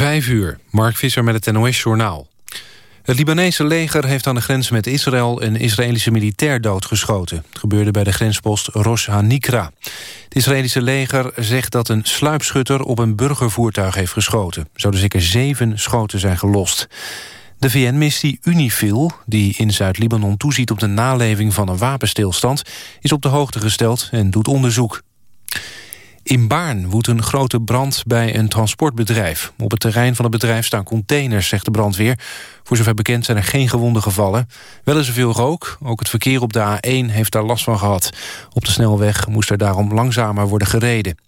Vijf uur, Mark Visser met het NOS-journaal. Het Libanese leger heeft aan de grens met Israël... een Israëlische militair doodgeschoten. Het gebeurde bij de grenspost Rosh HaNikra. Het Israëlische leger zegt dat een sluipschutter... op een burgervoertuig heeft geschoten. Zouden zeker zeven schoten zijn gelost. De VN-missie Unifil, die in Zuid-Libanon toeziet... op de naleving van een wapenstilstand... is op de hoogte gesteld en doet onderzoek. In Baarn woedt een grote brand bij een transportbedrijf. Op het terrein van het bedrijf staan containers, zegt de brandweer. Voor zover bekend zijn er geen gewonden gevallen. Wel is er veel rook. Ook het verkeer op de A1 heeft daar last van gehad. Op de snelweg moest er daarom langzamer worden gereden.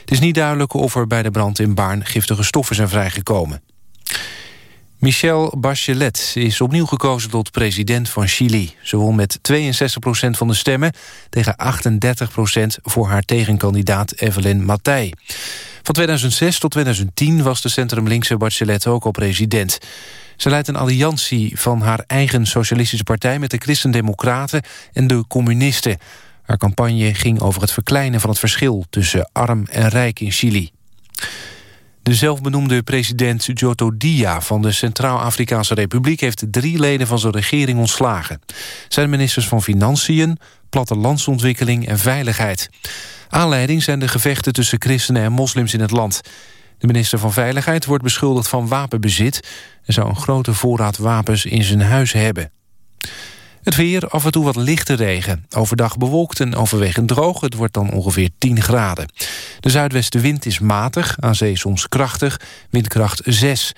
Het is niet duidelijk of er bij de brand in Baarn giftige stoffen zijn vrijgekomen. Michelle Bachelet is opnieuw gekozen tot president van Chili. Ze won met 62% van de stemmen tegen 38% voor haar tegenkandidaat Evelyn Matthij. Van 2006 tot 2010 was de centrumlinkse Bachelet ook al president. Ze leidt een alliantie van haar eigen socialistische partij... met de Christen-Democraten en de communisten. Haar campagne ging over het verkleinen van het verschil... tussen arm en rijk in Chili. De zelfbenoemde president Giotto Dia van de Centraal-Afrikaanse Republiek... heeft drie leden van zijn regering ontslagen. Zijn ministers van Financiën, Plattelandsontwikkeling en Veiligheid. Aanleiding zijn de gevechten tussen christenen en moslims in het land. De minister van Veiligheid wordt beschuldigd van wapenbezit... en zou een grote voorraad wapens in zijn huis hebben. Het weer, af en toe wat lichte regen. Overdag bewolkt en overwegend droog. Het wordt dan ongeveer 10 graden. De zuidwestenwind is matig, aan zee soms krachtig. Windkracht 6.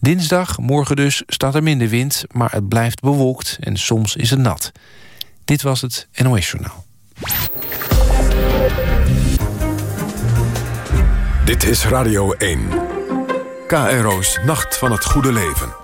Dinsdag, morgen dus, staat er minder wind... maar het blijft bewolkt en soms is het nat. Dit was het NOS Journaal. Dit is Radio 1. KRO's Nacht van het Goede Leven.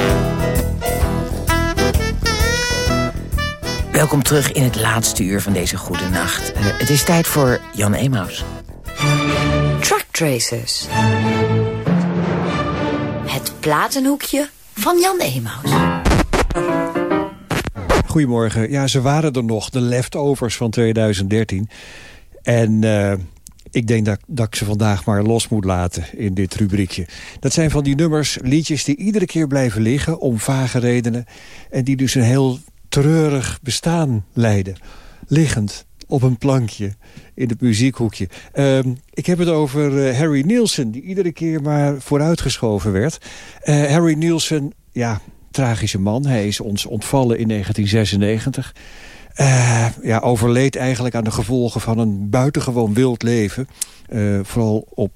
Welkom terug in het laatste uur van deze goede nacht. Uh, het is tijd voor Jan Emaus. Truck Tracers. Het platenhoekje van Jan Emaus. Goedemorgen. Ja, ze waren er nog, de leftovers van 2013. En uh, ik denk dat, dat ik ze vandaag maar los moet laten in dit rubriekje. Dat zijn van die nummers, liedjes die iedere keer blijven liggen... om vage redenen. En die dus een heel treurig bestaan leiden. Liggend op een plankje in het muziekhoekje. Uh, ik heb het over uh, Harry Nielsen, die iedere keer maar vooruitgeschoven werd. Uh, Harry Nielsen, ja, tragische man. Hij is ons ontvallen in 1996. Uh, eh, ja, overleed eigenlijk aan de gevolgen van een buitengewoon wild leven. vooral op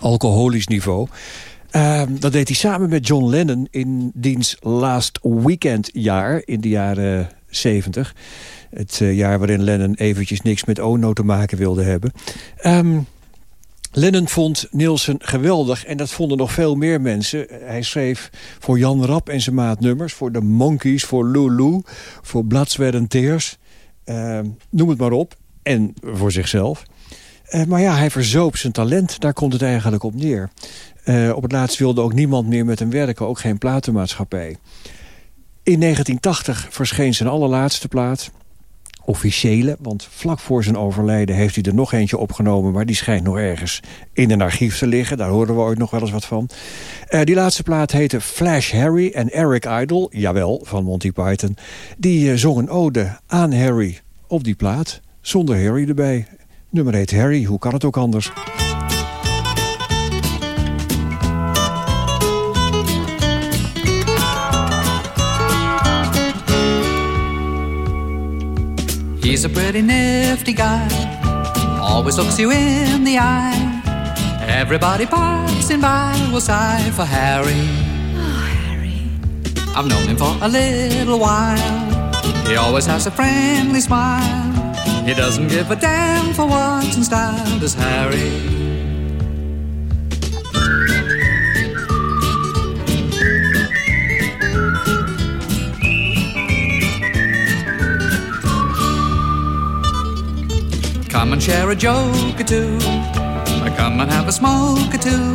alcoholisch niveau. Ehm, dat deed hij samen met John Lennon in diens Last Weekend jaar in de jaren 70. Het uh, jaar waarin Lennon eventjes niks met Ono te maken wilde hebben. Um, Lennon vond Nielsen geweldig en dat vonden nog veel meer mensen. Hij schreef voor Jan Rap en zijn maat nummers. Voor de Monkeys, voor Lulu, voor Blood, Sweat and Tears. Uh, noem het maar op. En voor zichzelf. Uh, maar ja, hij verzoop zijn talent. Daar komt het eigenlijk op neer. Uh, op het laatst wilde ook niemand meer met hem werken, ook geen platenmaatschappij. In 1980 verscheen zijn allerlaatste plaat. officiële. Want vlak voor zijn overlijden heeft hij er nog eentje opgenomen... maar die schijnt nog ergens in een archief te liggen. Daar horen we ooit nog wel eens wat van. Uh, die laatste plaat heette Flash Harry en Eric Idle, jawel, van Monty Python... die uh, zong een ode aan Harry op die plaat, zonder Harry erbij. Nummer heet Harry, hoe kan het ook anders? He's a pretty nifty guy, always looks you in the eye. Everybody passing by will sigh for Harry. Oh, Harry. I've known him for a little while. He always has a friendly smile. He doesn't give a damn for what's in style, does Harry. Come and share a joke or two. Or come and have a smoke or two.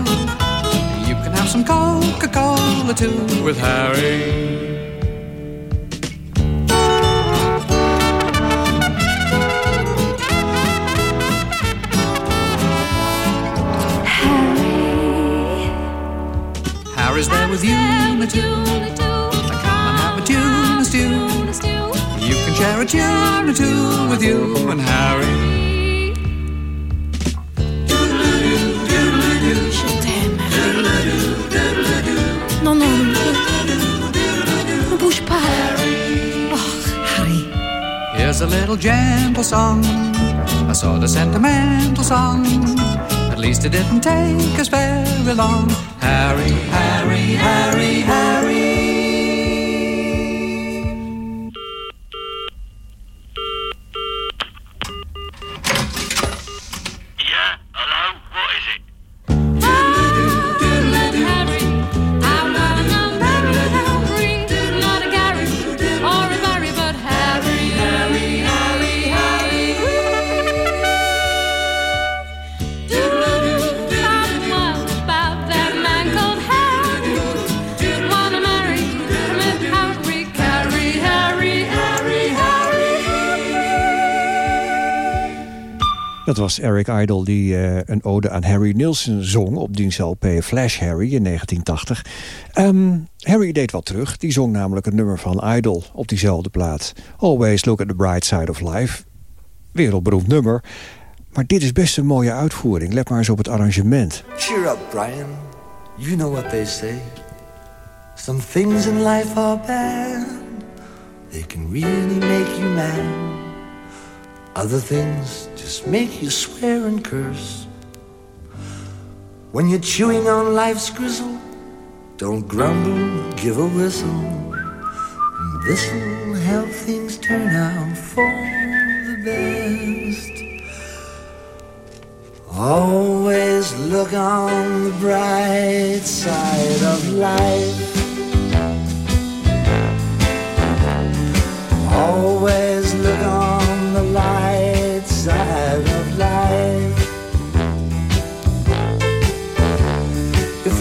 You can have some Coca-Cola too with Harry. Harry. Harry's there with you, the two. Come and have a tuna stew. You can share a tune or two with you and Harry. Oh, Harry. Here's a little gentle song, a sort of sentimental song. At least it didn't take us very long. Harry, Harry, Harry, Harry. Dat was Eric Idle die eh, een ode aan Harry Nilsson zong... op diens LP Flash Harry in 1980. Ehm, Harry deed wat terug. Die zong namelijk een nummer van Idle op diezelfde plaat. Always look at the bright side of life. Wereldberoemd nummer. Maar dit is best een mooie uitvoering. Let maar eens op het arrangement. Cheer up, Brian. You know what they say. Some things in life are bad. They can really make you mad. Other things just make you swear and curse. When you're chewing on life's gristle, don't grumble, give a whistle. And this'll help things turn out for the best. Always look on the bright side of life. Always look on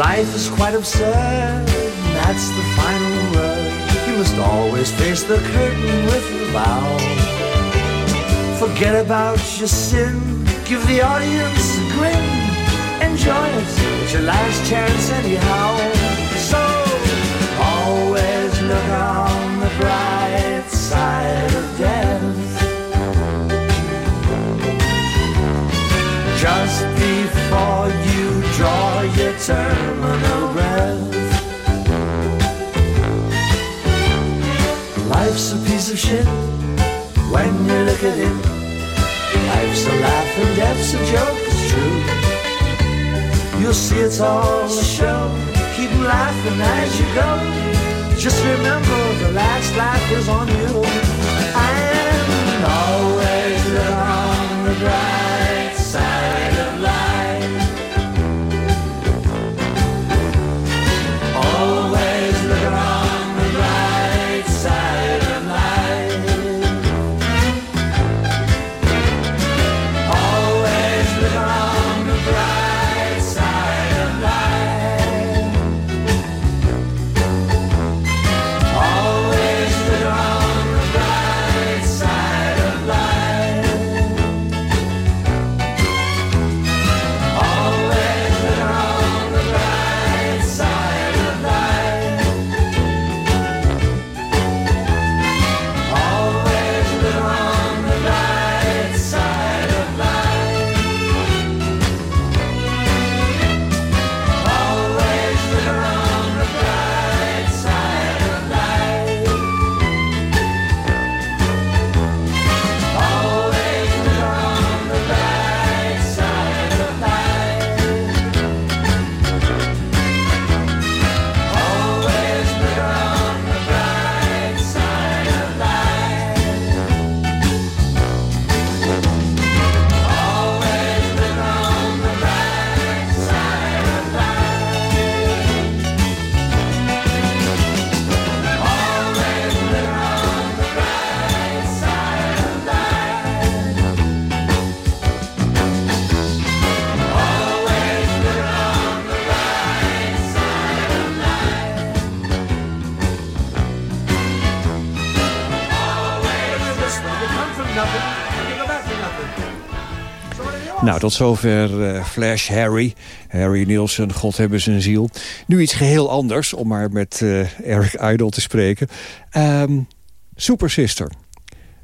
life is quite absurd, that's the final word. You must always face the curtain with a bow. Forget about your sin, give the audience a grin. Enjoy it, it's your last chance anyhow. So You'll see it's all a show. keep laughing as you go. Just remember the last laugh is on you. And always on the bright Nou, tot zover eh, Flash Harry. Harry Nielsen, God hebben zijn ziel. Nu iets geheel anders, om maar met eh, Eric Idle te spreken. Ehm, Super Sister.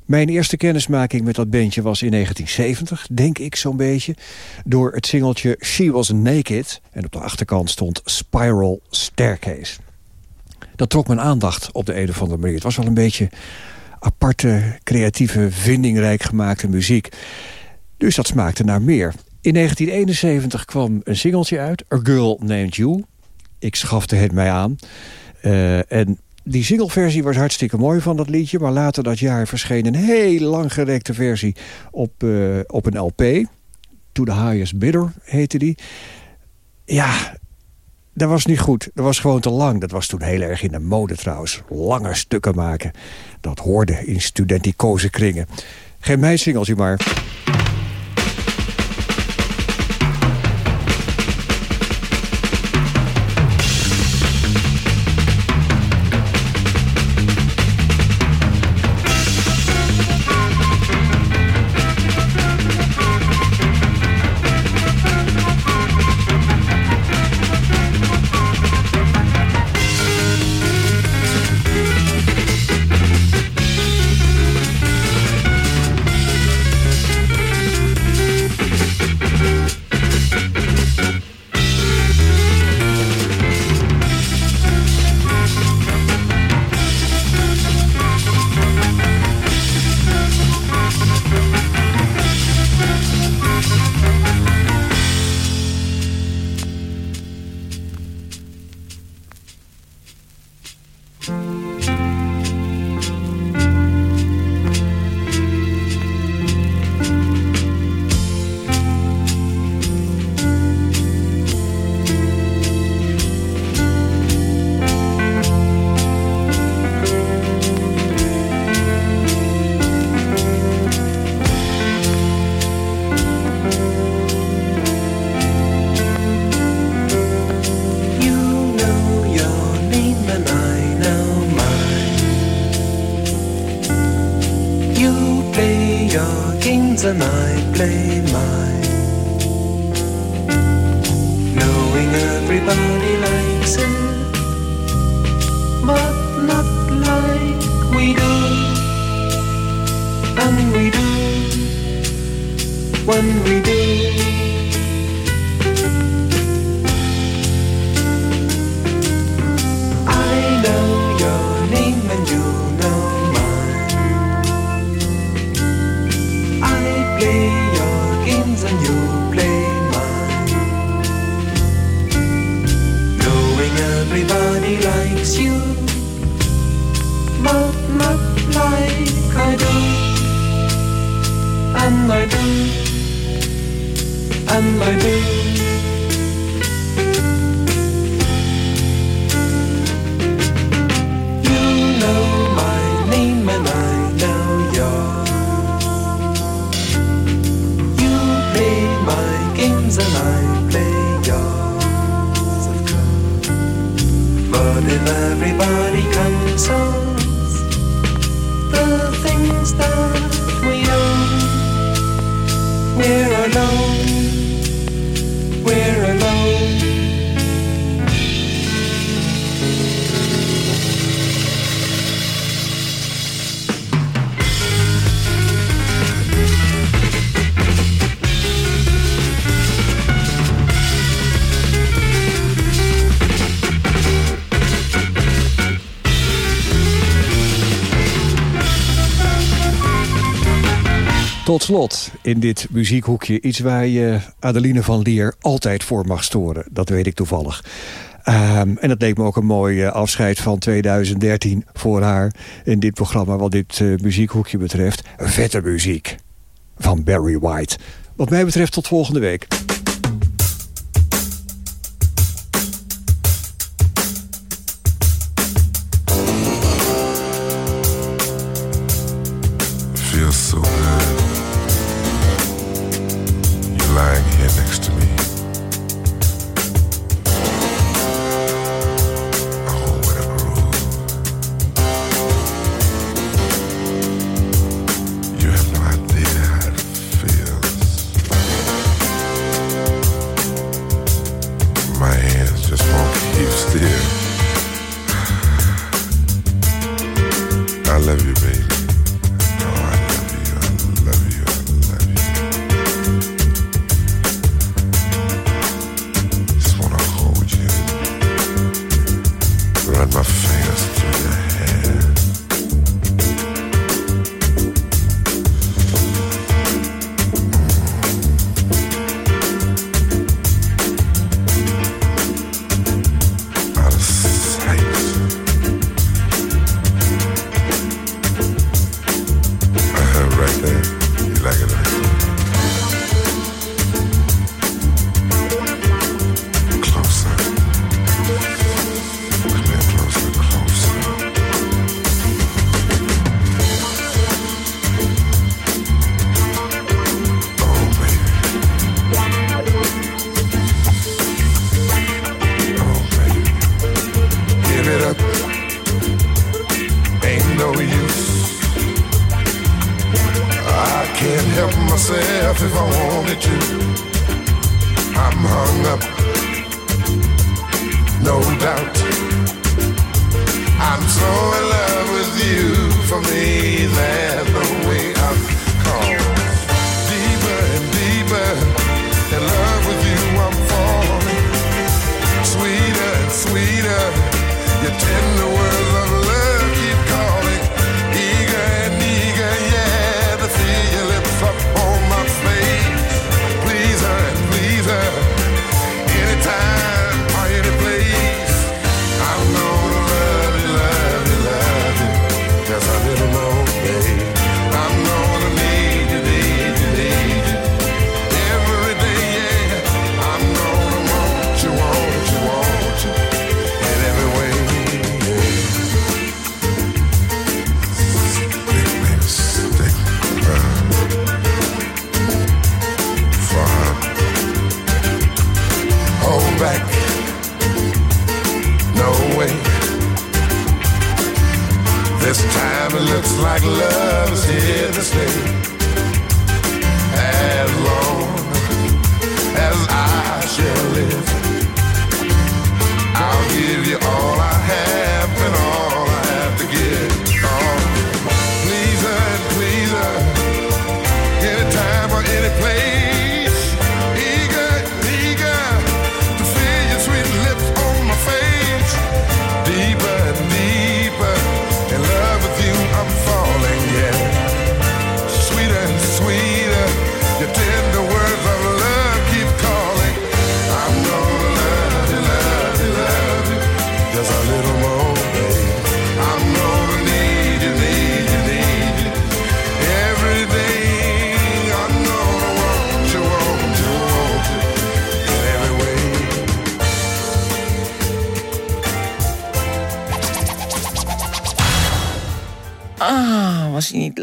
Mijn eerste kennismaking met dat bandje was in 1970, denk ik zo'n beetje. Door het singeltje She Was Naked. En op de achterkant stond Spiral Staircase. Dat trok mijn aandacht op de een of andere manier. Het was wel een beetje aparte, creatieve, vindingrijk gemaakte muziek. Dus dat smaakte naar meer. In 1971 kwam een singeltje uit, A Girl Named You. Ik schafte het mij aan. Eh, en die singleversie was hartstikke mooi van dat liedje... maar later dat jaar verscheen een heel langgerekte versie op, eh, op een LP. To the Highest Bidder heette die. Ja, dat was niet goed. Dat was gewoon te lang. Dat was toen heel erg in de mode trouwens. Lange stukken maken. Dat hoorde in studenticoze kringen. Geen mijn singeltje maar. and my. You know my name and I know yours. You play my games and I play yours, of course. But if everybody comes the things that we own. We're alone. tot slot in dit muziekhoekje iets waar je Adeline van Leer altijd voor mag storen. Dat weet ik toevallig. Ehm, en dat leek me ook een mooi eh, afscheid van 2013 voor haar in dit programma wat dit eh, muziekhoekje betreft. Vette muziek van Barry White. Wat mij betreft tot volgende week. I love you, baby.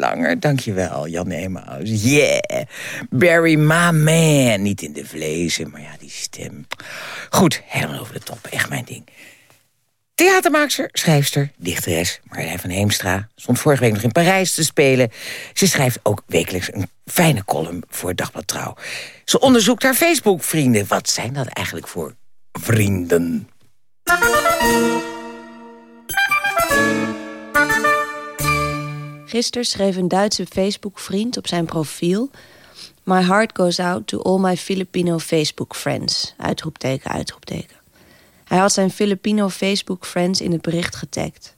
Langer. Dankjewel, Jan Emaus. Yeah. Barry, my man. Niet in de vlezen, maar ja, die stem. Goed, helemaal over de top. Echt mijn ding. Theatermaakster, schrijfster, dichteres Marjolein van Heemstra... stond vorige week nog in Parijs te spelen. Ze schrijft ook wekelijks een fijne column voor Dagblad Trouw. Ze onderzoekt haar Facebook-vrienden. Wat zijn dat eigenlijk voor vrienden? Gisteren schreef een Duitse Facebook-vriend op zijn profiel... My heart goes out to all my Filipino Facebook friends. Uitroepteken, uitroepteken. Hij had zijn Filipino Facebook friends in het bericht getagd.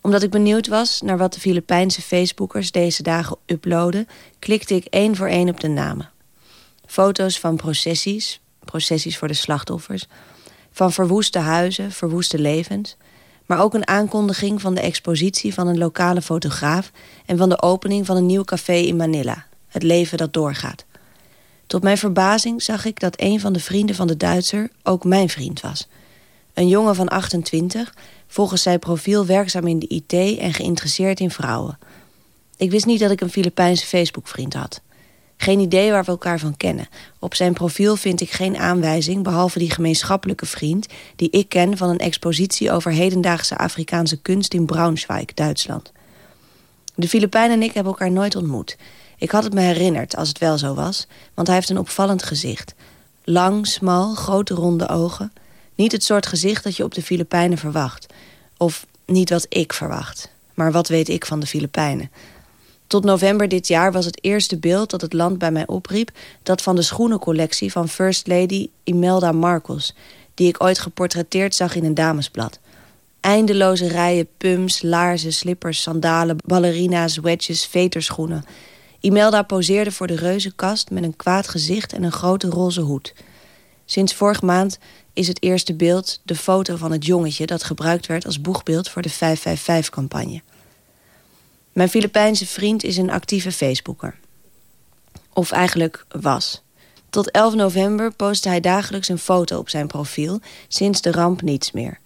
Omdat ik benieuwd was naar wat de Filipijnse Facebookers deze dagen uploaden... klikte ik één voor één op de namen. Foto's van processies, processies voor de slachtoffers... van verwoeste huizen, verwoeste levens maar ook een aankondiging van de expositie van een lokale fotograaf en van de opening van een nieuw café in Manila, het leven dat doorgaat. Tot mijn verbazing zag ik dat een van de vrienden van de Duitser ook mijn vriend was. Een jongen van 28, volgens zijn profiel werkzaam in de IT en geïnteresseerd in vrouwen. Ik wist niet dat ik een Filipijnse Facebook-vriend had. Geen idee waar we elkaar van kennen. Op zijn profiel vind ik geen aanwijzing... behalve die gemeenschappelijke vriend die ik ken... van een expositie over hedendaagse Afrikaanse kunst in Braunschweig, Duitsland. De Filipijn en ik hebben elkaar nooit ontmoet. Ik had het me herinnerd, als het wel zo was... want hij heeft een opvallend gezicht. Lang, smal, grote ronde ogen. Niet het soort gezicht dat je op de Filipijnen verwacht. Of niet wat ik verwacht. Maar wat weet ik van de Filipijnen... Tot november dit jaar was het eerste beeld dat het land bij mij opriep... dat van de schoenencollectie van First Lady Imelda Marcos... die ik ooit geportretteerd zag in een damesblad. Eindeloze rijen pumps, laarzen, slippers, sandalen, ballerina's, wedges, veterschoenen. Imelda poseerde voor de reuzenkast met een kwaad gezicht en een grote roze hoed. Sinds vorige maand is het eerste beeld de foto van het jongetje... dat gebruikt werd als boegbeeld voor de 555-campagne. Mijn Filipijnse vriend is een actieve Facebooker. Of eigenlijk was. Tot 11 november postte hij dagelijks een foto op zijn profiel... sinds de ramp niets meer.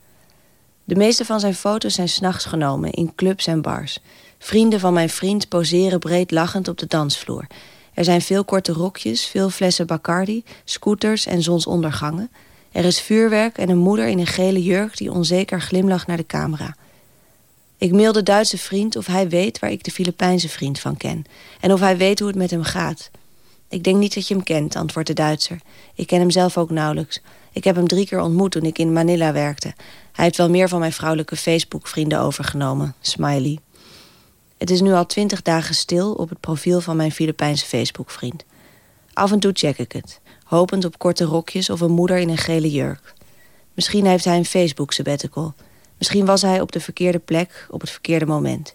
De meeste van zijn foto's zijn s'nachts genomen in clubs en bars. Vrienden van mijn vriend poseren breed lachend op de dansvloer. Er zijn veel korte rokjes, veel flessen Bacardi, scooters en zonsondergangen. Er is vuurwerk en een moeder in een gele jurk die onzeker glimlacht naar de camera... Ik mail de Duitse vriend of hij weet waar ik de Filipijnse vriend van ken. En of hij weet hoe het met hem gaat. Ik denk niet dat je hem kent, antwoordt de Duitser. Ik ken hem zelf ook nauwelijks. Ik heb hem drie keer ontmoet toen ik in Manila werkte. Hij heeft wel meer van mijn vrouwelijke Facebook-vrienden overgenomen. Smiley. Het is nu al twintig dagen stil op het profiel van mijn Filipijnse Facebook-vriend. Af en toe check ik het, hopend op korte rokjes of een moeder in een gele jurk. Misschien heeft hij een Facebook-sabbatical... Misschien was hij op de verkeerde plek op het verkeerde moment.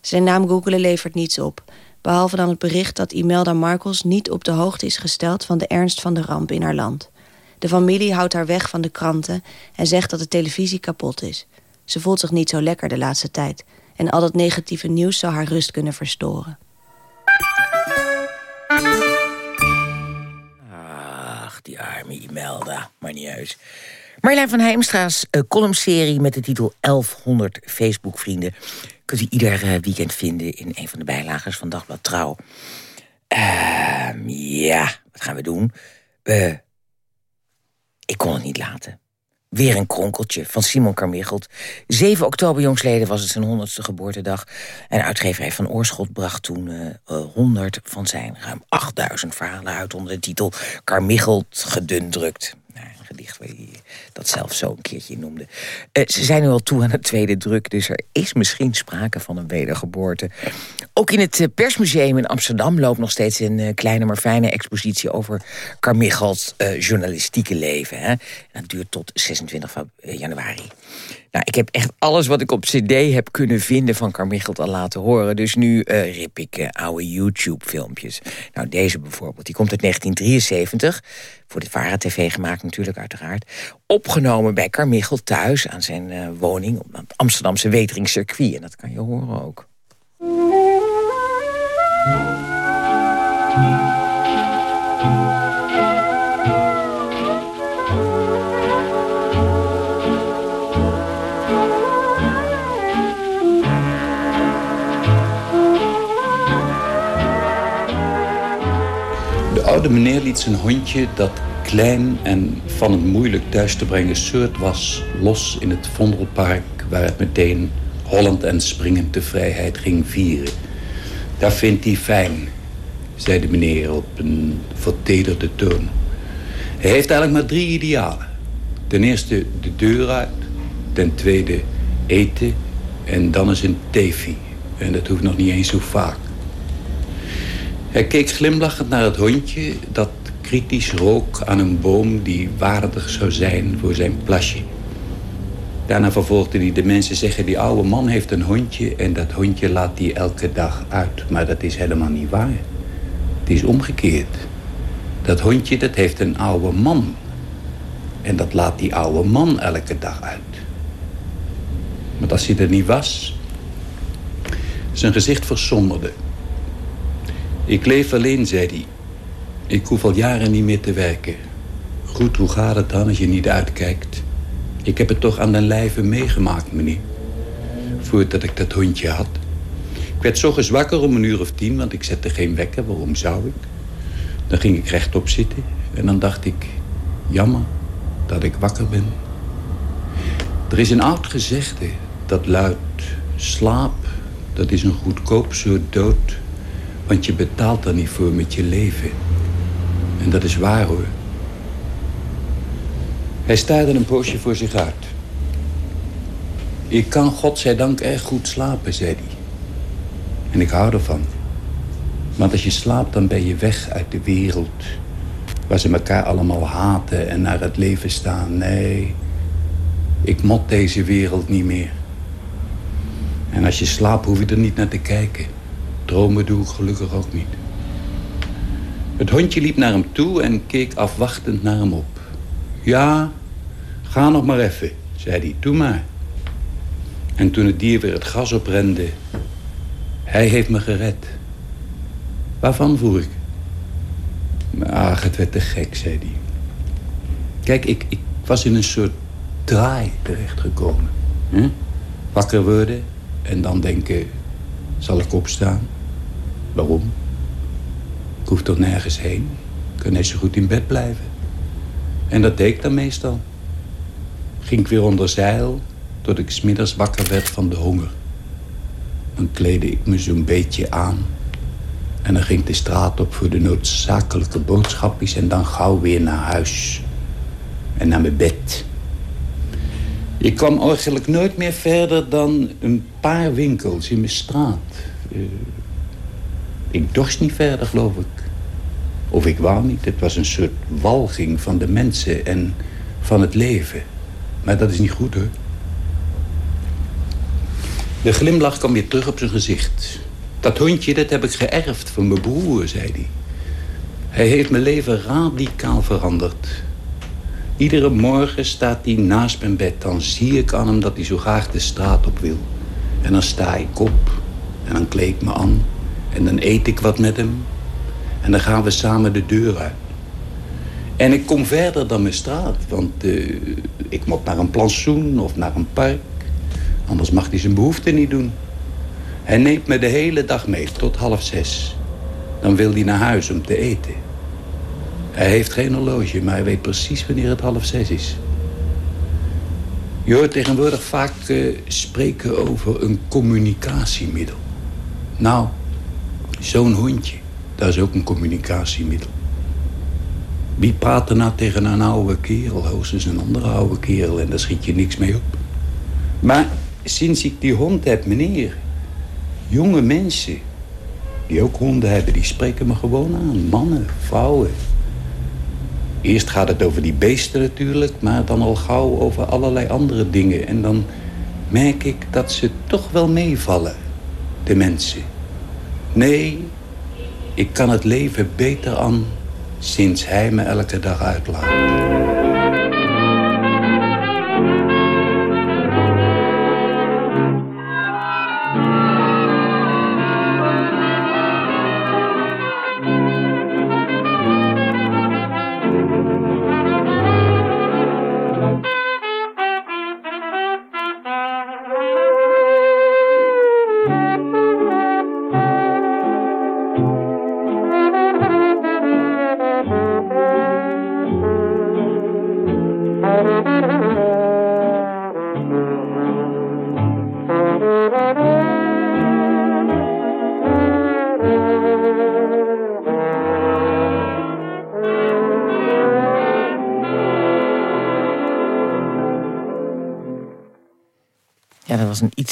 Zijn naam googelen levert niets op. Behalve dan het bericht dat Imelda Marcos niet op de hoogte is gesteld... van de ernst van de ramp in haar land. De familie houdt haar weg van de kranten... en zegt dat de televisie kapot is. Ze voelt zich niet zo lekker de laatste tijd. En al dat negatieve nieuws zou haar rust kunnen verstoren. Ach, die arme Imelda. Maar niet uit. Marjolein van Heimstra's uh, columnserie met de titel 1100 Facebook-vrienden... kunt u ieder uh, weekend vinden in een van de bijlagers van Dagblad Trouw. Uh, ja, wat gaan we doen? ik kon het niet laten. Weer een kronkeltje van Simon Carmichelt. 7 oktober jongsleden was het zijn honderdste geboortedag. En uitgeverij Van Oorschot bracht toen uh, 100 van zijn ruim 8000 verhalen uit... onder de titel Carmichelt gedundrukt gedicht waar hij dat zelf zo een keertje noemde. Uh, ze zijn nu al toe aan het tweede druk, dus er is misschien sprake van een wedergeboorte. Ook in het eh, Persmuseum in Amsterdam loopt nog steeds een uh, kleine maar fijne expositie over Carmichels journalistieke leven. Hè? Dat duurt tot 26 januari. Nou, ik heb echt alles wat ik op cd heb kunnen vinden van Carmichelt al laten horen. Dus nu uh, rip ik uh, oude YouTube-filmpjes. Nou, deze bijvoorbeeld, die komt uit 1973. Voor de Vara TV gemaakt natuurlijk, uiteraard. Opgenomen bij Carmichel thuis aan zijn uh, woning... op het Amsterdamse Weteringscircuit. En dat kan je horen ook. Oude meneer liet zijn hondje, dat klein en van het moeilijk thuis te brengen soort was, los in het Vondelpark, waar het meteen Holland en springend de vrijheid ging vieren. Dat vindt hij fijn, zei de meneer op een vertederde toon. Hij heeft eigenlijk maar drie idealen. Ten eerste de deur uit, ten tweede eten en dan eens een tefi. En dat hoeft nog niet eens zo vaak. Hij keek glimlachend naar het hondje dat kritisch rook aan een boom die waardig zou zijn voor zijn plasje. Daarna vervolgde hij de mensen zeggen... die oude man heeft een hondje en dat hondje laat hij elke dag uit. Maar dat is helemaal niet waar. Het is omgekeerd. Dat hondje dat heeft een oude man. En dat laat die oude man elke dag uit. Maar als hij er niet was... Zijn gezicht versomberde. Ik leef alleen, zei hij. Ik hoef al jaren niet meer te werken. Goed, hoe gaat het dan als je niet uitkijkt? Ik heb het toch aan den lijve meegemaakt, meneer. Voordat ik dat hondje had. Ik werd zo wakker om een uur of tien, want ik zette geen wekker. Waarom zou ik? Dan ging ik rechtop zitten en dan dacht ik... jammer dat ik wakker ben. Er is een oud gezegde dat luidt... slaap, dat is een goedkoop soort dood... want je betaalt er niet voor met je leven. En dat is waar, hoor. Hij staarde een poosje voor zich uit. Ik kan godzijdank erg goed slapen, zei hij. En ik hou ervan. Want als je slaapt, dan ben je weg uit de wereld. Waar ze elkaar allemaal haten en naar het leven staan. Nee, ik mot deze wereld niet meer. En als je slaapt, hoef je er niet naar te kijken. Dromen doe ik gelukkig ook niet. Het hondje liep naar hem toe en keek afwachtend naar hem op. Ja, ga nog maar even, zei hij. Doe maar. En toen het dier weer het gras oprende... Hij heeft me gered. Waarvan, vroeg ik. Ach, het werd te gek, zei hij. Kijk, ik, ik was in een soort draai terechtgekomen. Wakker worden en dan denken... Zal ik opstaan? Waarom? Ik hoef toch nergens heen. Ik kan net zo goed in bed blijven. En dat deed ik dan meestal. Ging ik weer onder zeil, tot ik smiddags wakker werd van de honger. Dan kleedde ik me zo'n beetje aan. En dan ging ik de straat op voor de noodzakelijke boodschapjes... en dan gauw weer naar huis. En naar mijn bed. Ik kwam eigenlijk nooit meer verder dan een paar winkels in mijn straat. Ik dorst niet verder, geloof ik. Of ik wou niet. Het was een soort walging van de mensen en van het leven. Maar dat is niet goed, hoor. De glimlach kwam weer terug op zijn gezicht. Dat hondje, dat heb ik geërfd van mijn broer, zei hij. Hij heeft mijn leven radicaal veranderd. Iedere morgen staat hij naast mijn bed. Dan zie ik aan hem dat hij zo graag de straat op wil. En dan sta ik op. En dan kleed ik me aan. En dan eet ik wat met hem. En dan gaan we samen de deur uit. En ik kom verder dan mijn straat. Want uh, ik moet naar een plantsoen of naar een park. Anders mag hij zijn behoefte niet doen. Hij neemt me de hele dag mee, tot half zes. Dan wil hij naar huis om te eten. Hij heeft geen horloge, maar hij weet precies wanneer het half zes is. Je hoort tegenwoordig vaak uh, spreken over een communicatiemiddel. Nou, zo'n hondje, dat is ook een communicatiemiddel. Wie praat er nou tegen een oude kerel? Hoogstens een andere oude kerel en daar schiet je niks mee op. Maar sinds ik die hond heb, meneer... jonge mensen die ook honden hebben, die spreken me gewoon aan. Mannen, vrouwen. Eerst gaat het over die beesten natuurlijk... maar dan al gauw over allerlei andere dingen. En dan merk ik dat ze toch wel meevallen, de mensen. Nee, ik kan het leven beter aan sinds hij me elke dag uitlaat.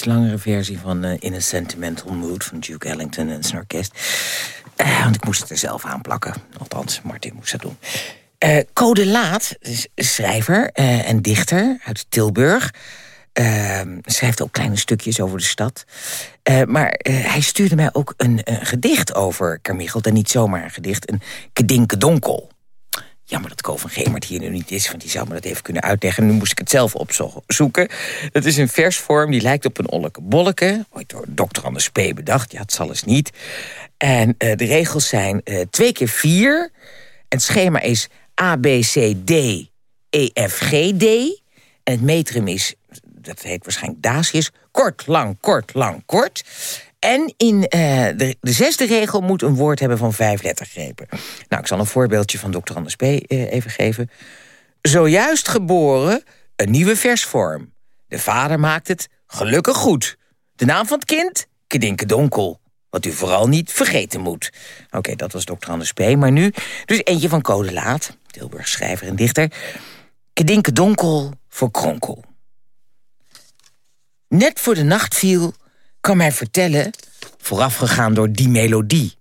Langere versie van uh, In a Sentimental Mood... van Duke Ellington en zijn orkest. Uh, want ik moest het er zelf aan plakken. Althans, Martin moest dat doen. Uh, Code Laat, schrijver en dichter uit Tilburg... schrijft ook kleine stukjes over de stad. maar hij stuurde mij ook een, gedicht over Carmichelt. En niet zomaar een gedicht, een kedinkedonkel. Jammer dat Ko van Gemert hier nu niet is, want die zou me dat even kunnen uitleggen. Nu moest ik het zelf opzoeken. Het is een versvorm, die lijkt op een olleke. Ooit door dokter Anders P. bedacht, ja, het zal eens niet. En uh, de regels zijn uh, twee keer vier. Het schema is A, B, C, D, E, F, G, D. En het metrum is, dat heet waarschijnlijk Dacius, kort, lang, kort, lang, kort. En in uh, de, de, zesde regel moet een woord hebben van vijf lettergrepen. Nou, ik zal een voorbeeldje van Dr. Anders P. Uh, even geven. Zojuist geboren, een nieuwe versvorm. De vader maakt het gelukkig goed. De naam van het kind? Kedinkedonkel. Wat u vooral niet vergeten moet. Oké, dat was Dr. Anders P. Maar nu dus eentje van Code Laat. Schrijver en dichter. Kedinkedonkel voor kronkel. Net voor de nacht viel kan mij vertellen, voorafgegaan door die melodie.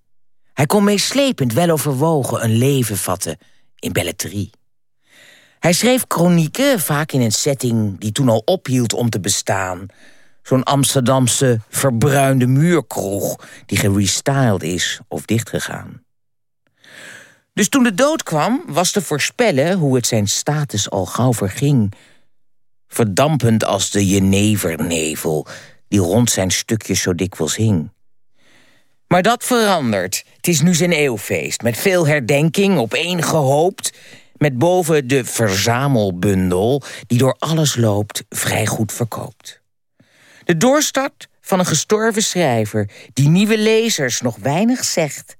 Hij kon meeslepend, wel overwogen, een leven vatten in belletrie. Hij schreef kronieken, vaak in een setting die toen al ophield om te bestaan. Zo'n Amsterdamse verbruinde muurkroeg die gerestyled is of dichtgegaan. Dus toen de dood kwam, was te voorspellen hoe het zijn status al gauw verging. Verdampend als de jenevernevel die rond zijn stukjes zo dikwijls hing. Maar dat verandert. Het is nu zijn eeuwfeest, met veel herdenking opeengehoopt... met boven de verzamelbundel die door alles loopt vrij goed verkoopt. De doorstart van een gestorven schrijver... die nieuwe lezers nog weinig zegt...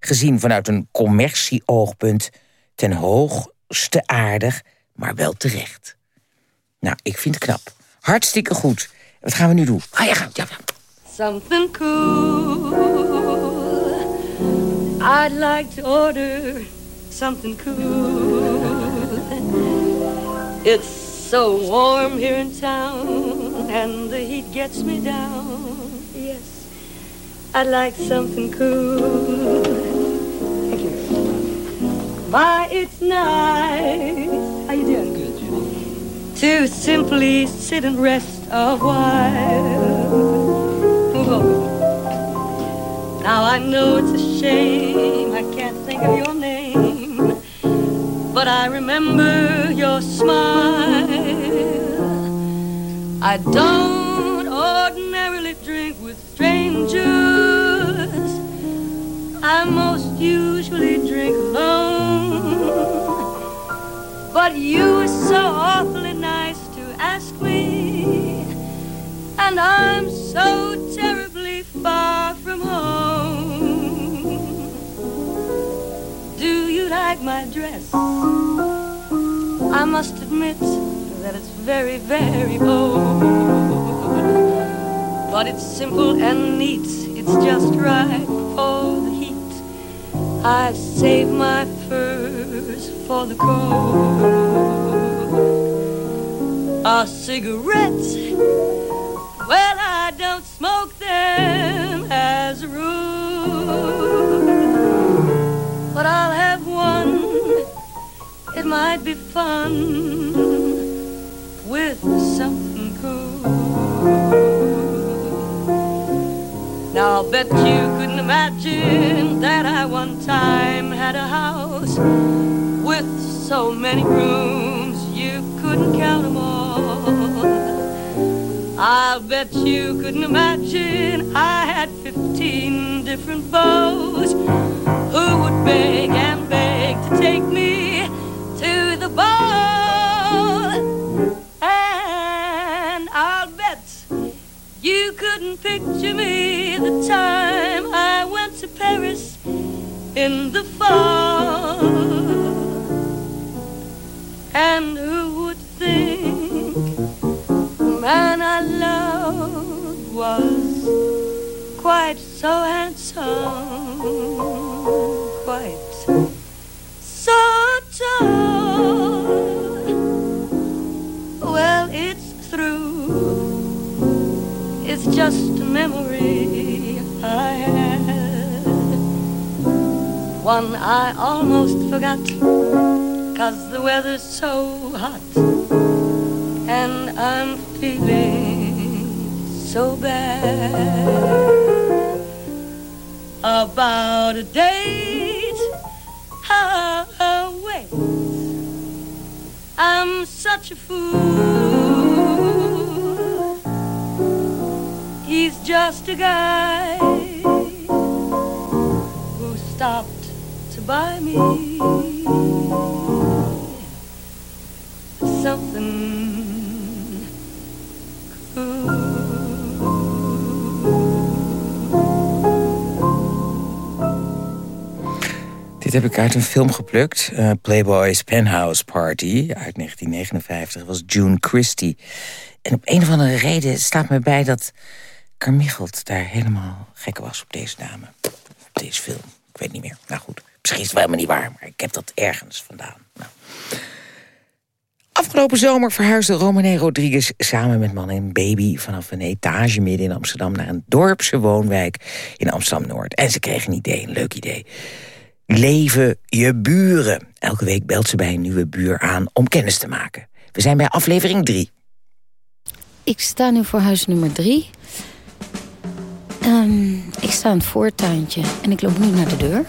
gezien vanuit een commercieoogpunt ten hoogste aardig, maar wel terecht. Nou, ik vind het knap. Hartstikke goed. Wat gaan we nu doen? Ah ja, ja, ja. Something cool. I'd like to order something cool. It's so warm here in town, and the heat gets me down. Yes, I'd like something cool. Thank you. Why, it's nice. How you doing? To simply sit and rest a while. Now I know it's a shame I can't think of your name, but I remember your smile. I don't ordinarily drink with strangers. I most usually drink alone. But you were so and I'm so terribly far from home. Do you like my dress? I must admit that it's very, very old. But it's simple and neat, it's just right for the heat. I save my furs for the cold. A cigarette don't smoke them as a rule. But I'll have one, it might be fun with something cool. Now, I'll bet you couldn't imagine that I one time had a house with so many rooms you couldn't count them all. I'll bet you couldn't imagine I had 15 different beaux who would beg and beg to take me to the ball. And I'll bet you couldn't picture me the time I went to Paris in the fall. And who man I loved was quite so handsome, quite so tall. Well, it's through, it's just a memory I had. One I almost forgot, cause the weather's so hot. And I'm feeling so bad about a date away. I'm such a fool. He's just a guy who stopped to buy me something Dit heb ik uit een film geplukt. Uh, Playboy's Penthouse Party uit 1959. Dat was June Christie. En op een of andere reden staat me bij dat Carmichelt daar helemaal gek was op deze dame. Op deze film. Ik weet niet meer. Nou goed, misschien is het wel helemaal niet waar, maar ik heb dat ergens vandaan. Nou. Afgelopen zomer verhuisde Romane Rodriguez samen met man en baby... vanaf een etage midden in Amsterdam naar een dorpse woonwijk in Amsterdam-Noord. En ze kregen een idee, een leuk idee. Leven je buren. Elke week belt ze bij een nieuwe buur aan om kennis te maken. We zijn bij aflevering 3. Ik sta nu voor huis nummer 3. Um, ik sta in het voortuintje en ik loop nu naar de deur.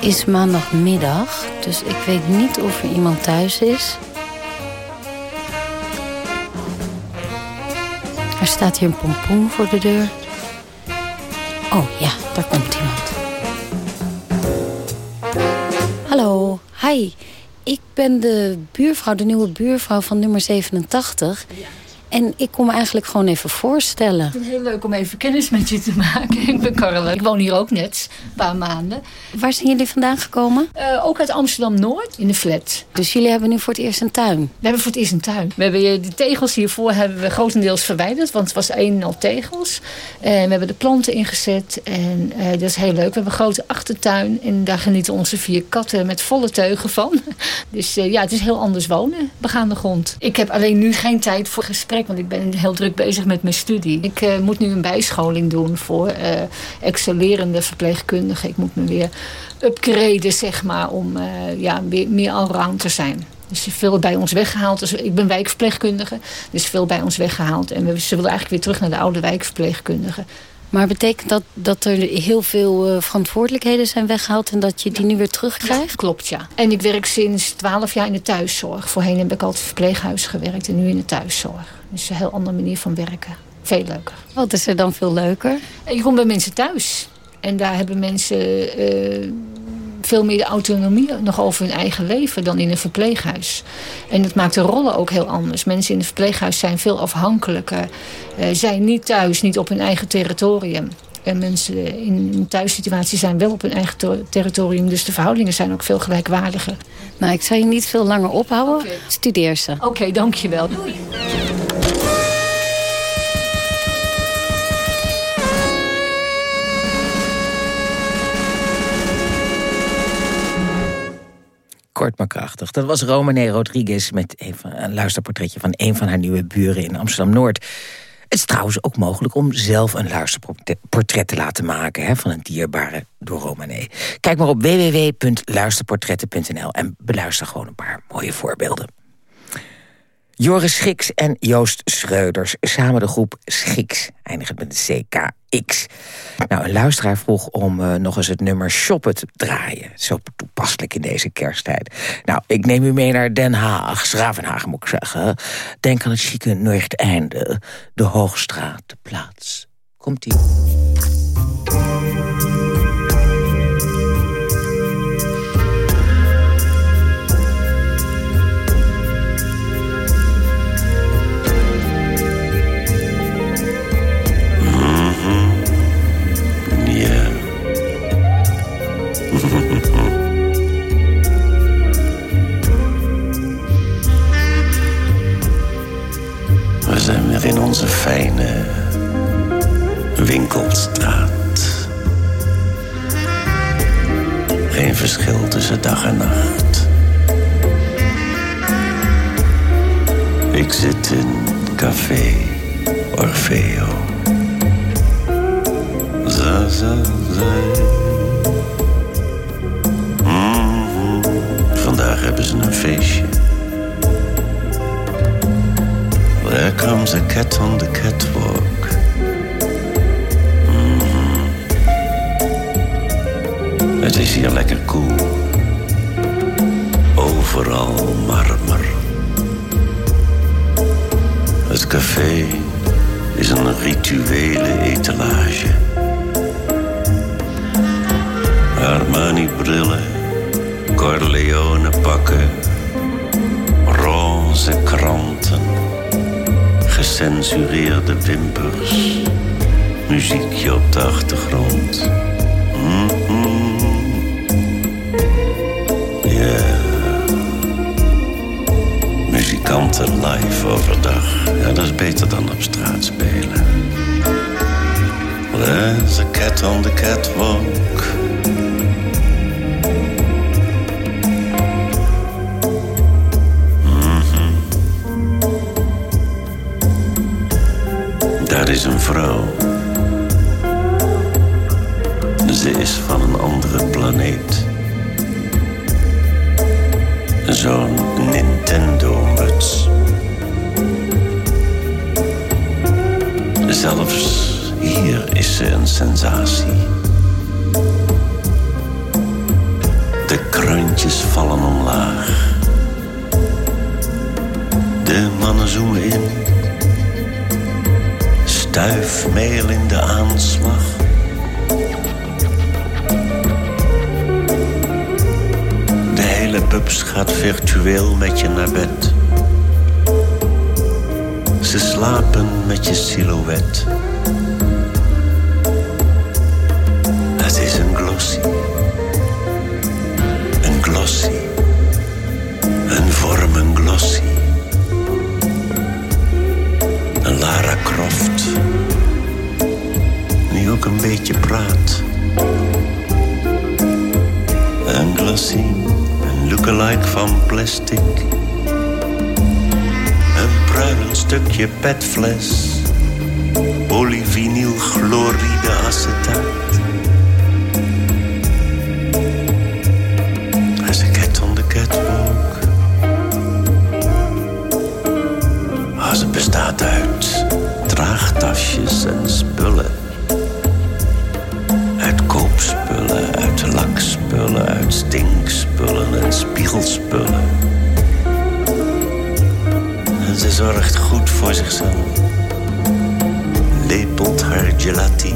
Is maandagmiddag, dus ik weet niet of er iemand thuis is. Er staat hier een pompoen voor de deur. Oh ja, daar komt iemand. Hallo, hi. Ik ben de buurvrouw, de nieuwe buurvrouw van nummer 87. En ik kom me eigenlijk gewoon even voorstellen. Het heel leuk om even kennis met je te maken. Ik ben Carla. Ik woon hier ook net, een paar maanden. Waar zijn jullie vandaan gekomen? Uh, ook uit Amsterdam-Noord, in de flat. Dus jullie hebben nu voor het eerst een tuin? We hebben voor het eerst een tuin. We hebben de tegels hiervoor hebben we grotendeels verwijderd. Want het was een en al tegels. En we hebben de planten ingezet. En uh, dat is heel leuk. We hebben een grote achtertuin. En daar genieten onze vier katten met volle teugen van. Dus uh, ja, het is heel anders wonen, begaande grond. Ik heb alleen nu geen tijd voor want ik ben heel druk bezig met mijn studie. Ik uh, moet nu een bijscholing doen voor uh, excellerende verpleegkundigen. Ik moet me weer upgraden, zeg maar, om uh, ja, weer meer allround te zijn. Dus veel bij ons weggehaald. Dus ik ben wijkverpleegkundige, dus veel bij ons weggehaald. En we, ze willen eigenlijk weer terug naar de oude wijkverpleegkundigen. Maar betekent dat dat er heel veel uh, verantwoordelijkheden zijn weggehaald... en dat je die nu weer terugkrijgt? Ja, klopt, ja. En ik werk sinds 12 jaar in de thuiszorg. Voorheen heb ik altijd verpleeghuis gewerkt en nu in de thuiszorg. Dus een heel andere manier van werken. Veel leuker. Wat is er dan veel leuker? Je komt bij mensen thuis. En daar hebben mensen uh, veel meer de autonomie nog over hun eigen leven dan in een verpleeghuis. En dat maakt de rollen ook heel anders. Mensen in een verpleeghuis zijn veel afhankelijker. Uh, zijn niet thuis, niet op hun eigen territorium. En mensen in een thuissituatie zijn wel op hun eigen territorium. Dus de verhoudingen zijn ook veel gelijkwaardiger. Nou, ik zal je niet veel langer ophouden. Okay. Studeer ze. Oké, okay, dankjewel. Doei. Kort maar krachtig. Dat was Romane Rodriguez met een, van, een luisterportretje van een van haar nieuwe buren in Amsterdam-Noord. Het is trouwens ook mogelijk om zelf een luisterportret te laten maken... Hè, van een dierbare door Romane. Kijk maar op www.luisterportretten.nl en beluister gewoon een paar mooie voorbeelden. Joris Schiks en Joost Schreuders. Samen de groep Schiks. Eindigt met een CKX. Nou, een luisteraar vroeg om uh, nog eens het nummer Shoppen te draaien. Zo toepasselijk in deze kersttijd. Nou, ik neem u mee naar Den Haag. Schravenhaag moet ik zeggen. Denk aan het chique Noordeinde. De Hoogstraat, de plaats. Komt-ie. We zijn weer in onze fijne winkelstraat. Geen verschil tussen dag en nacht. Ik zit in café Orfeo. zijn. Hebben ze een feestje. There comes a cat on the catwalk. Mhm. Het is hier lekker koel. Overal marmer. Het café is een rituele etalage. Armani-brillen, Corleone pakken, roze kranten, gecensureerde wimpers, muziekje op de achtergrond. Mhm. Ja. Muzikanten live overdag. Ja, dat is beter dan op straat spelen. There's a cat on the catwalk. Is een vrouw. Ze is van een andere planeet. Zo'n Nintendo-muts. Zelfs hier is ze een sensatie. De krantjes vallen omlaag. De mannen zoomen in. Stuifmeel in de aanslag. De hele pubs gaat virtueel met je naar bed. Ze slapen met je silhouet. Het is een glossy. Een glossy. Een vorm, een glossy. Een Lara Croft. Die ook een beetje praat. Een glossy. Een lookalike van plastic. Een bruin stukje petfles. Polyvinyl chloride acetaat. As a cat on the catwalk. Ze bestaat uit draagtasjes en spullen. Uit koopspullen, uit lakspullen, uit stinkspullen en spiegelspullen. En ze zorgt goed voor zichzelf. Lepelt haar gelati.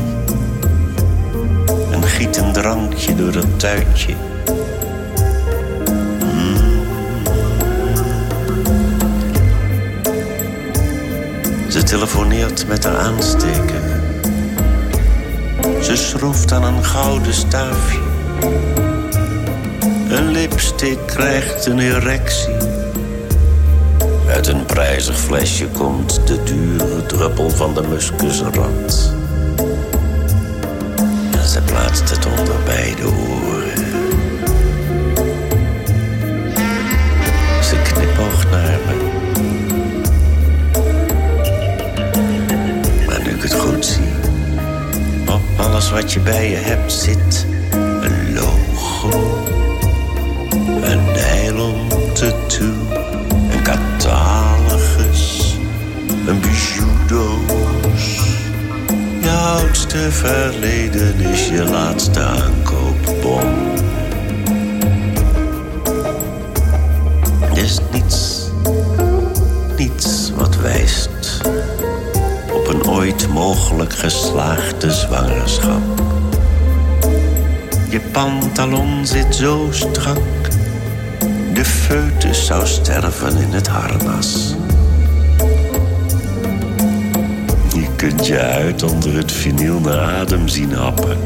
En giet een drankje door dat tuitje. Telefoneert met haar aansteker. Ze schroeft aan een gouden staafje. Een lipstick krijgt een erectie. Uit een prijzig flesje komt de dure druppel van de muskusrat. Wat je bij je hebt zit een logo, een nylon tattoo, een catalogus, een bijoudoos. Je oudste verleden is je laatste aankoopbon. Er is niets, niets wat wijst mogelijk geslaagde zwangerschap. Je pantalon zit zo strak, de foetus zou sterven in het harnas. Je kunt je uit onder het vinyl naar adem zien happen.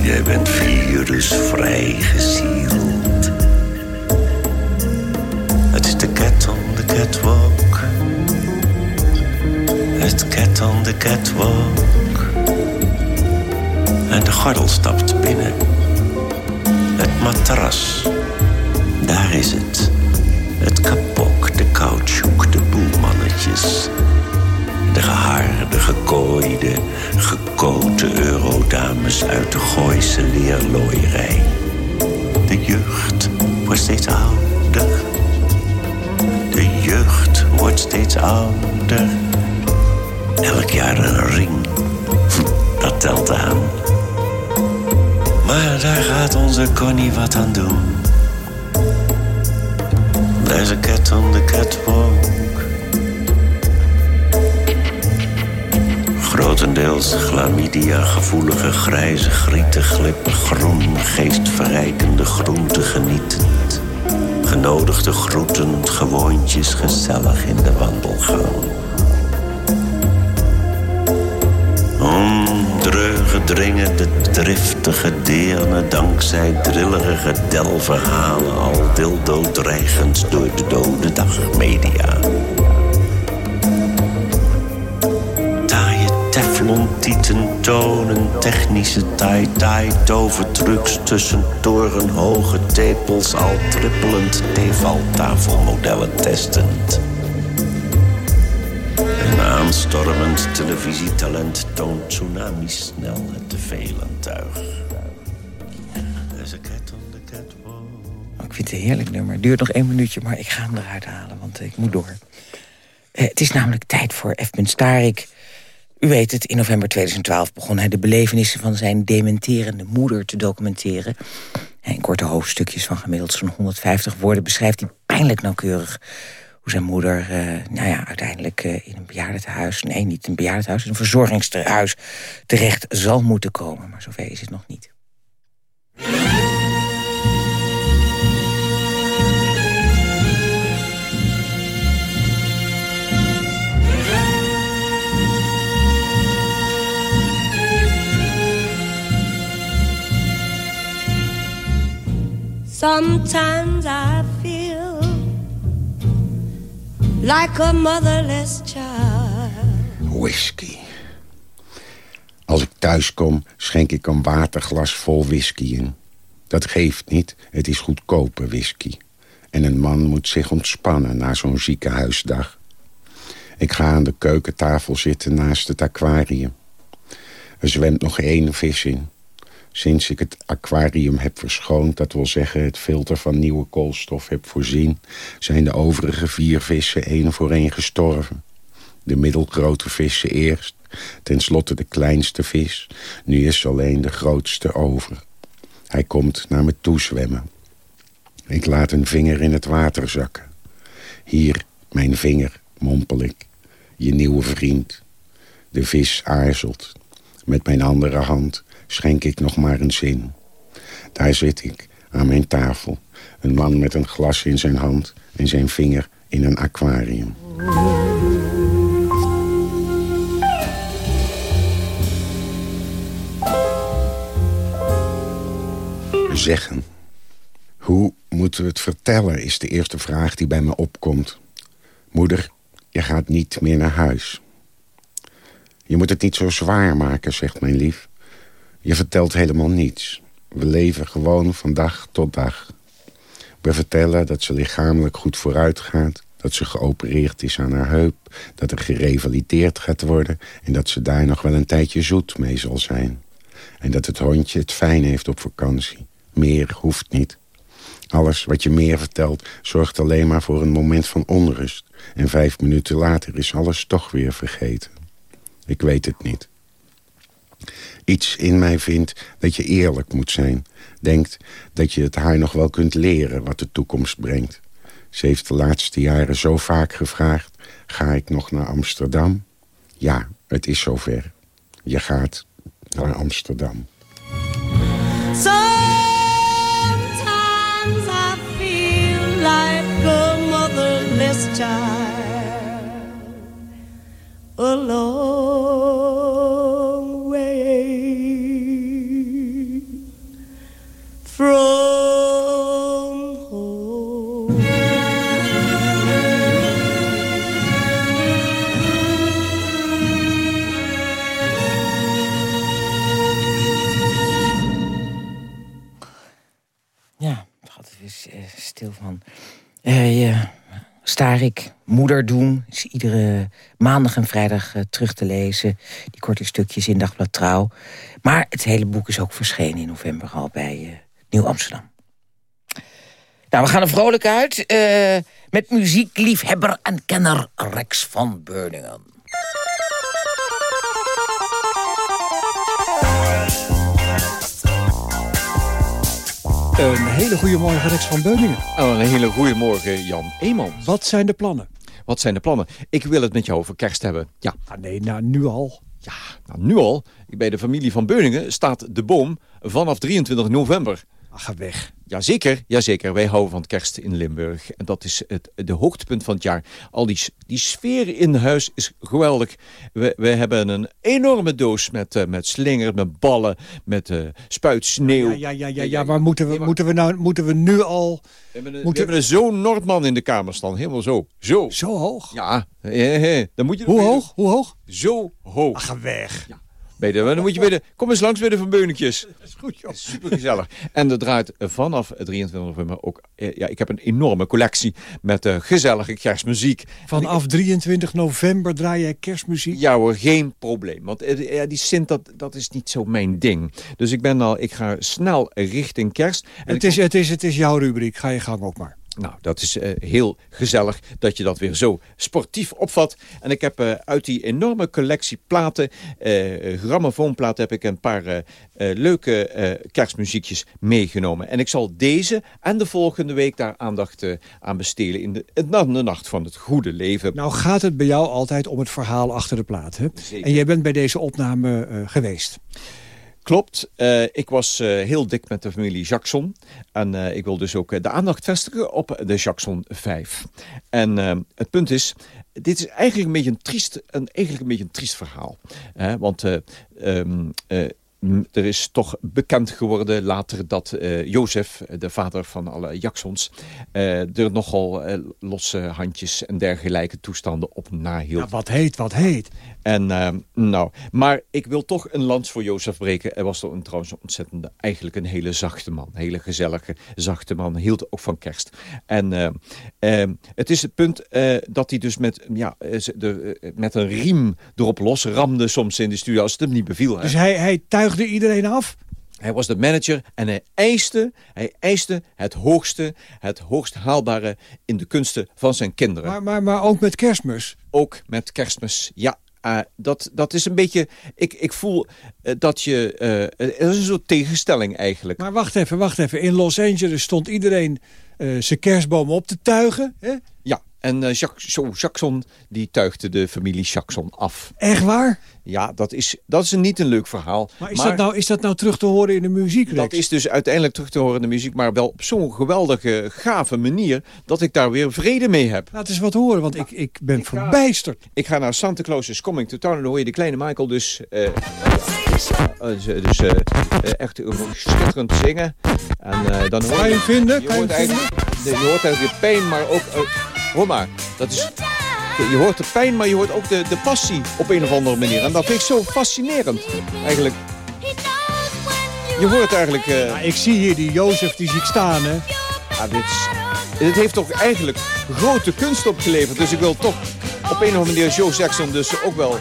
Jij bent virusvrij gezield. Het is de on the catwalk. Het Cat on the Catwalk. En de gordel stapt binnen. Het matras, daar is het. Het kapok, de kautjoek, de boelmannetjes. De gehaarde, gekooide, gekote eurodames uit de Gooise leerlooierij. De jeugd wordt steeds ouder. De jeugd wordt steeds ouder. Elk jaar een ring, dat telt aan. Maar daar gaat onze Connie wat aan doen. There's a cat on the catwalk. Grotendeels chlamydia, gevoelige grijze grieten, glippen groen, geestverrijkende groente genietend. Genodigde groeten, gewoontjes, gezellig in de wandelgang. Ondreuge dringen de driftige deerne dankzij drillerige delverhalen al dildo dreigend door de dode dagmedia. Taaie teflontieten tonen technische tai-tai tovertrucs tussen torenhoge tepels al trippelend tevaltafelmodellen testend. Een aanstormend televisietalent toont tsunami snel het tevelentuig. There's a cat on the ik vind het een heerlijk nummer. Het duurt nog één minuutje, maar ik ga hem eruit halen, want ik moet door. Eh, het is namelijk tijd voor F. Starik. U weet het, in november 2012 begon hij de belevenissen van zijn dementerende moeder te documenteren. In korte hoofdstukjes van gemiddeld zo'n 150 woorden beschrijft hij pijnlijk nauwkeurig zijn moeder eh, nou ja, uiteindelijk eh, in een bejaardentehuis... nee, niet een bejaardentehuis, een verzorgingstehuis terecht zal moeten komen. Maar zover is het nog niet. Sometimes I like a motherless child. Whisky. Als ik thuis kom, schenk ik een waterglas vol whisky in. Dat geeft niet, het is goedkope whisky. En een man moet zich ontspannen na zo'n ziekenhuisdag. Ik ga aan de keukentafel zitten naast het aquarium. Er zwemt nog één vis in. Sinds ik het aquarium heb verschoond, dat wil zeggen het filter van nieuwe koolstof heb voorzien, zijn de overige vier vissen één voor één gestorven. De middelgrote vissen eerst, tenslotte de kleinste vis. Nu is alleen de grootste over. Hij komt naar me toe zwemmen. Ik laat een vinger in het water zakken. Hier, mijn vinger, mompel ik. Je nieuwe vriend. De vis aarzelt. Met mijn andere hand schenk ik nog maar een zin. Daar zit ik, aan mijn tafel. Een man met een glas in zijn hand en zijn vinger in een aquarium. Zeggen. Hoe moeten we het vertellen, is de eerste vraag die bij me opkomt. Moeder, je gaat niet meer naar huis. Je moet het niet zo zwaar maken, zegt mijn lief. Je vertelt helemaal niets. We leven gewoon van dag tot dag. We vertellen dat ze lichamelijk goed vooruit gaat... dat ze geopereerd is aan haar heup... dat er gerevalideerd gaat worden... en dat ze daar nog wel een tijdje zoet mee zal zijn. En dat het hondje het fijn heeft op vakantie. Meer hoeft niet. Alles wat je meer vertelt zorgt alleen maar voor een moment van onrust. En vijf minuten later is alles toch weer vergeten. Ik weet het niet. Iets in mij vindt dat je eerlijk moet zijn. Denkt dat je het haar nog wel kunt leren wat de toekomst brengt. Ze heeft de laatste jaren zo vaak gevraagd... ga ik nog naar Amsterdam? Ja, het is zover. Je gaat naar Amsterdam. Sometimes I feel like a motherless child. A Starik, Moeder doen, is iedere maandag en vrijdag uh, terug te lezen. Die korte stukjes in Dagblad Trouw. Maar het hele boek is ook verschenen in november al bij uh, Nieuw Amsterdam. Nou, we gaan er vrolijk uit uh, met muziekliefhebber en kenner Rex van Beuningen. Een hele goede morgen, Rex van Beuningen. Oh, een hele goede morgen, Jan Eemans. Wat zijn de plannen? Wat zijn de plannen? Ik wil het met jou over kerst hebben. Ja. Ah, nee, nou, nu al. Ja, nou, nu al. Bij de familie van Beuningen staat de boom vanaf 23 november. Ach, ga weg. Jazeker, jazeker. Wij houden van kerst in Limburg. En dat is het de hoogtepunt van het jaar. Al die, die sfeer in huis is geweldig. We, we hebben een enorme doos met, uh, met slingers, met ballen, met uh, spuit sneeuw. Ja, ja, ja, ja, ja, maar moeten we, moeten we, nou, moeten we nu al... We hebben moeten... we zo'n Noordman in de kamer staan. Helemaal zo. Zo, zo hoog? Ja. Dan moet je Hoe hoog? Hoe hoog? Zo hoog. Ach, ga weg. Ja. Bij de, dan moet je bij de, kom eens langs bij de Verbeunetjes. Dat is goed, joh. Super gezellig. En er draait vanaf 23 november ook... Ja, ik heb een enorme collectie met uh, gezellige kerstmuziek. Vanaf 23 november draai jij kerstmuziek? Ja hoor, geen probleem. Want uh, ja, die Sint, dat, dat is niet zo mijn ding. Dus ik ben al, ik ga snel richting kerst. En het, is, het, is, het is jouw rubriek, ga je gang ook maar. Nou, dat is uh, heel gezellig dat je dat weer zo sportief opvat. En ik heb uh, uit die enorme collectie platen, uh, grammofoonplaten, heb ik een paar leuke kerstmuziekjes meegenomen. En ik zal deze en de volgende week daar aandacht aan besteden in de, de, nacht van het goede leven. Nou gaat het bij jou altijd om het verhaal achter de plaat, hè? En jij bent bij deze opname geweest. Klopt. Uh, ik was uh, heel dik met de familie Jackson. En uh, ik wil dus ook de aandacht vestigen op de Jackson 5. En het punt is, dit is eigenlijk een beetje een triest, een, eigenlijk een beetje een triest verhaal. want um, er is toch bekend geworden later dat uh, Jozef, de vader van alle Jacksons, er nogal losse handjes en dergelijke toestanden op nahield. Ja, wat heet, wat heet. En nou, maar ik wil toch een lans voor Jozef breken. Er was een trouwens ontzettende, eigenlijk een hele zachte man. Een hele gezellige, zachte man. Hield ook van kerst. En het is het punt dat hij dus met, ja, de, met een riem erop los ramde soms in de studio als het hem niet beviel. Dus hij, hij tuigde iedereen af? Hij was de manager en hij eiste, hij eiste het hoogste, het hoogst haalbare in de kunsten van zijn kinderen. Maar, maar, maar ook met kerstmis? Ook met kerstmis, ja. Uh, dat, dat is een beetje, ik, ik voel uh, dat je, uh, het is een soort tegenstelling eigenlijk. Maar wacht even, wacht even. In Los Angeles stond iedereen zijn kerstboom op te tuigen. Hè? Ja, en uh, Jacques, Jackson die tuigde de familie Jackson af. Echt waar? Ja, dat is, dat is een, niet een leuk verhaal. Maar is, dat nou, is dat nou terug te horen in de muziek, Rex? Dat is dus uiteindelijk terug te horen in de muziek... maar wel op zo'n geweldige, gave manier... dat ik daar weer vrede mee heb. Laat eens wat horen, want ik, ik ben ik verbijsterd. Ga, ik ga naar Santa Claus is Coming to Town... en dan hoor je de kleine Michael dus... Uh, uh, dus echt schitterend zingen. En dan hoor je... Kan je vinden? Je, hoort, eigenlijk, je hoort eigenlijk de pijn, maar ook... Hoor maar, dat is, je hoort de pijn, maar je hoort ook de, de passie op een of andere manier. En dat vind ik zo fascinerend, eigenlijk. Je hoort eigenlijk... Uh... Ja, ik zie hier die Jozef, die zie ik staan, hè. Ja, dit, is, dit heeft toch eigenlijk grote kunst opgeleverd. Dus ik wil toch op een of andere manier Joe Jackson dus ook wel,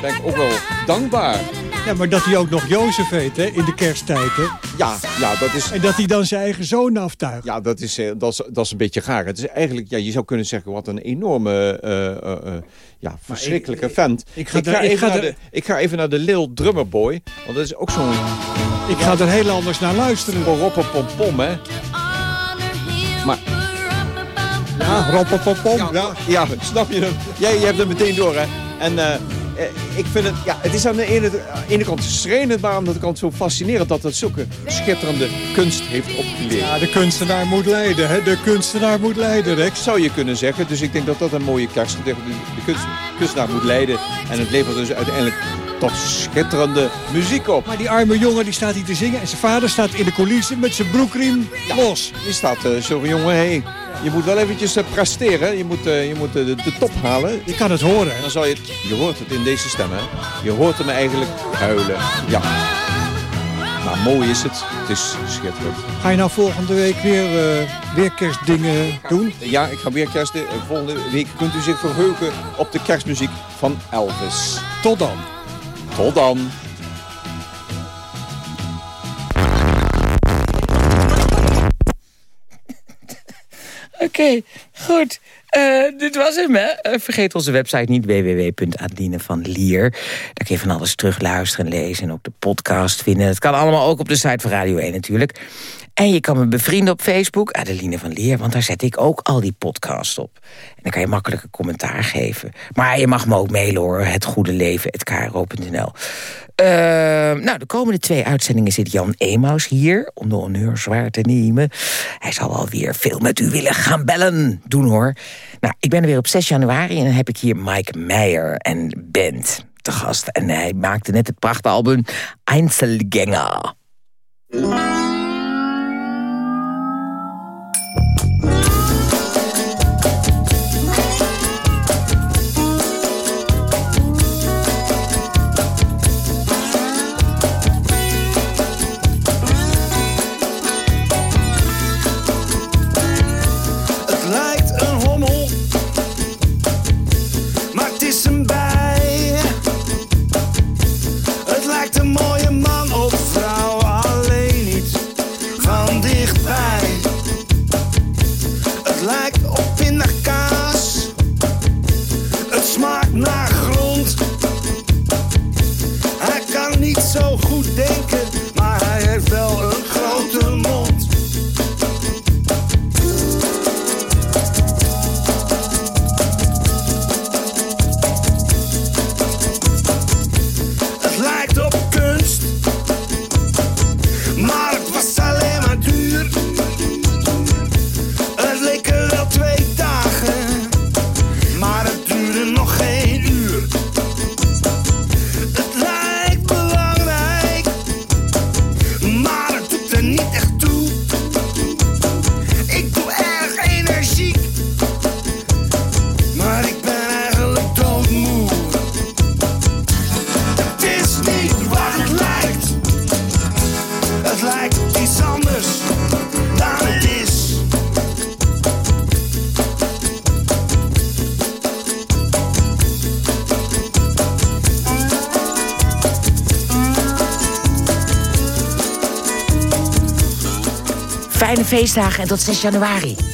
ben ik ook wel dankbaar. Ja, maar dat hij ook nog Jozef heet, hè, in de kersttijd, hè? Ja, ja, dat is... En dat hij dan zijn eigen zoon aftuigt. Ja, dat is, dat is, dat is een beetje gaar. Het is eigenlijk, ja, je zou kunnen zeggen, wat een enorme, uh, uh, ja, verschrikkelijke ik, vent. Ik, ga, ik, ga, even naar de, ik ga even naar de Little Drummer Boy, want dat is ook zo'n... Ik ga er heel anders naar luisteren. Roppepompom, hè. Maar... Ja, roppepompom, ja, ja. Ja, snap je hem? Jij, jij hebt het meteen door, hè. En... Uh, ik vind het, ja, het is aan de ene, ene kant schrijnend, maar aan de andere kant zo fascinerend dat het zulke schitterende kunst heeft opgeleverd. Ja, de kunstenaar moet leiden, hè? De kunstenaar moet leiden, Rex. Zou je kunnen zeggen. Dus ik denk dat dat een mooie kerst is. De, kunst, kunstenaar moet leiden en het levert dus uiteindelijk tot schitterende muziek op. Maar die arme jongen die staat hier te zingen en zijn vader staat in de coulissen met zijn broekriem ja, los. Die staat, uh, zo'n jongen, hé, hey, je moet wel eventjes uh, presteren. Je moet, uh, je moet de, de, top halen. Je kan het horen. Dan zal je, het, je hoort het in deze stem, hè. Je hoort hem eigenlijk huilen. Ja. Ja, mooi is het. Het is schitterend. Ga je nou volgende week weer, uh, weer kerstdingen doen? Ja, ik ga weer kerst. Volgende week kunt u zich verheugen op de kerstmuziek van Elvis. Tot dan. Tot dan. Oké, goed. Uh, dit was hem, hè? Uh, vergeet onze website niet, www.adelinevanlier. Daar kun je van alles terugluisteren, lezen en ook de podcast vinden. Het kan allemaal ook op de site van Radio 1 natuurlijk. En je kan me bevrienden op Facebook, Adeline van Leer... want daar zet ik ook al die podcasts op. En dan kan je makkelijk een commentaar geven. Maar je mag me ook mailen hoor, hetgoedeleven.kro.nl. Uh, nou, de komende twee uitzendingen zit Jan Emaus hier... om de honneur zwaar te nemen. Hij zal alweer veel met u willen gaan bellen doen hoor. Nou, ik ben er weer op 6 januari en dan heb ik hier Mike Meijer en Bent te gast. En hij maakte net het prachtalbum Einzelgänger. Feestdagen en tot 6 januari.